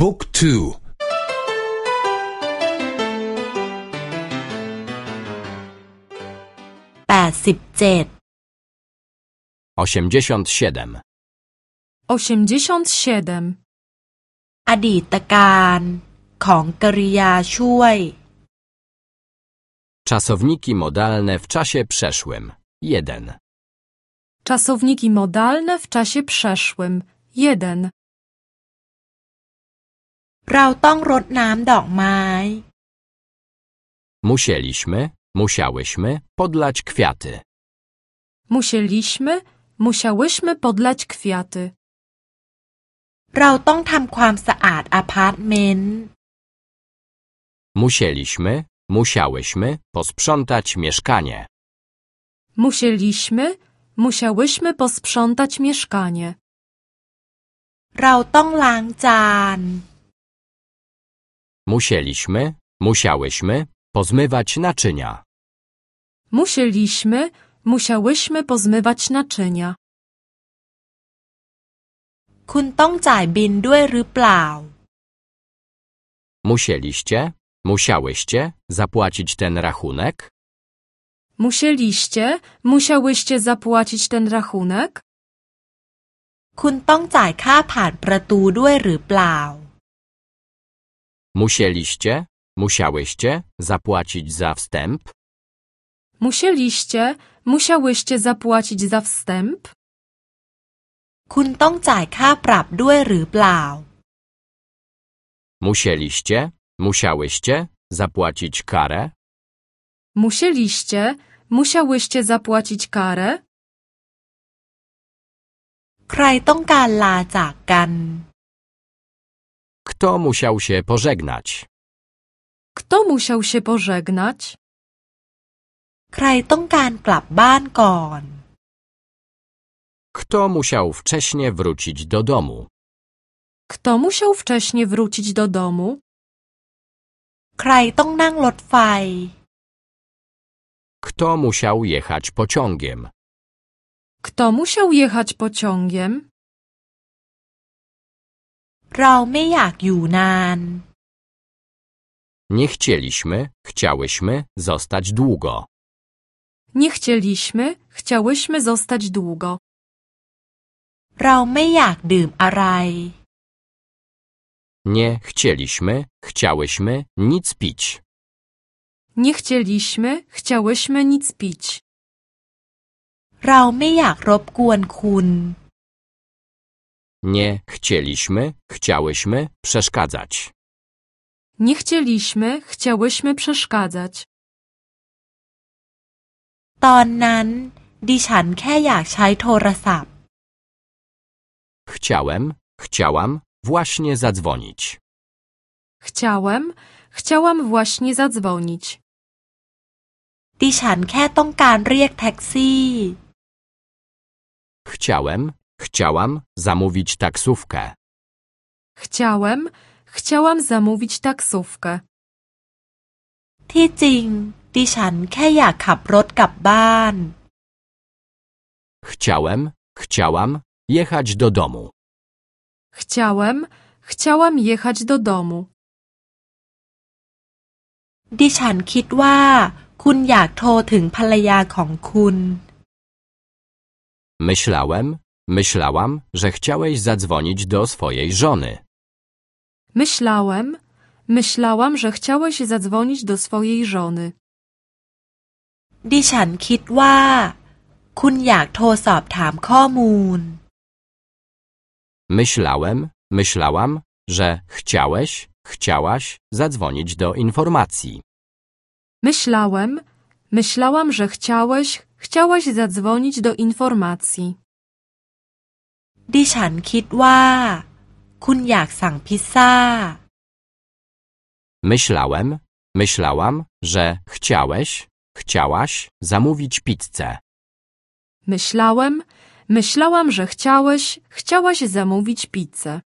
บุ๊กทู แปดสิบเจ็ด osiemdziesiąt siedem, 87. อดีตการของกริยาช่วย Czasowniki modalne w czasie przeszłym. Jeden. Czasowniki modalne w czasie przeszłym. 1. เราต้องรดน้ำดอกไม้ Musieliśmy, musiałyśmy podlać kwiaty. Musieliśmy, musiałyśmy podlać kwiaty. เราต้องทำความสะอาดอพาร์ตเมนต์ Musieliśmy, musiałyśmy posprzątać mieszkanie. Musieliśmy, musiałyśmy posprzątać mieszkanie. เราต้องล้างจาน Musieliśmy, musiałyśmy pozmywać naczynia. Musieliśmy, musiałyśmy pozmywać naczynia. คุณต้องจ่ายบินด้วยหรือเปล่า Musieliście, musiałyście zapłacić ten rachunek? Musieliście, musiałyście zapłacić ten rachunek? คุณต้องจ่ายค่าผ่านประตูด้วยหรือเปล่า Musieliście, musiałyście zapłacić za wstęp? Musieliście, musiałyście zapłacić za wstęp? คุณต้องจ่ายค่าปรับด้วยหรือเปล่า Musieliście, musiałyście zapłacić karę? Musieliście, musiałyście zapłacić karę? ใครต้องการลาจากกัน Kto musiał się pożegnać? Kto musiał się pożegnać? ใครต้องการกลับบ้านก่อน Kto musiał wcześnie wrócić do domu? Kto musiał wcześnie wrócić do domu? ใครต้องนั่งรถไฟ Kto musiał jechać pociągiem? Kto musiał jechać pociągiem? เราไม่อยากอยู่นาน Nie chcieliśmy, chciałyśmy zostać długo. Nie chcieliśmy, chciałyśmy zostać długo. เราไม่อยากดื่มอะไร Nie chcieliśmy, chciałyśmy nic pić. Nie chcieliśmy, chciałyśmy nic pić. เราไม่อยากรบกวนคุณ Nie chcieliśmy, chciałyśmy przeszkadzać. Nie chcieliśmy, chciałyśmy przeszkadzać. ตอนนั้น ดิฉันแค่อยากใช้โทรศัพท์ Chciałem, chciałam właśnie zadzwonić. Chciałem, chciałam właśnie zadzwonić. ดิฉันแค่ต้องการเรียกแท็กซี่ Chciałem, chciałam zamówić taksówkę. Chciałem, chciałam zamówić taksówkę. ที่จริง ดิฉันแค่อยากขับรถกลับบ้าน Chciałem, chciałam jechać do domu. Chciałem, chciałam jechać do domu. ดิฉันคิดว่า คุณอยากโทรถึงภรรยาของคุณ Myślałem, myślałam, że chciałeś zadzwonić do swojej żony. Myślałem, myślałam, że chciałeś zadzwonić do swojej żony. ดิฉันคิดว่า คุณอยากโทรสอบถามข้อมูล Myślałem, myślałam, że chciałeś, chciałaś zadzwonić do informacji. Myślałem, myślałam, że chciałeś, chciałaś zadzwonić do informacji. ดิฉันคิดว่า คุณอยากสั่งพิซซ่า Myślałem, myślałam, że chciałeś, chciałaś zamówić pizzę. Myślałem, myślałam, że chciałeś, chciałaś zamówić pizzę.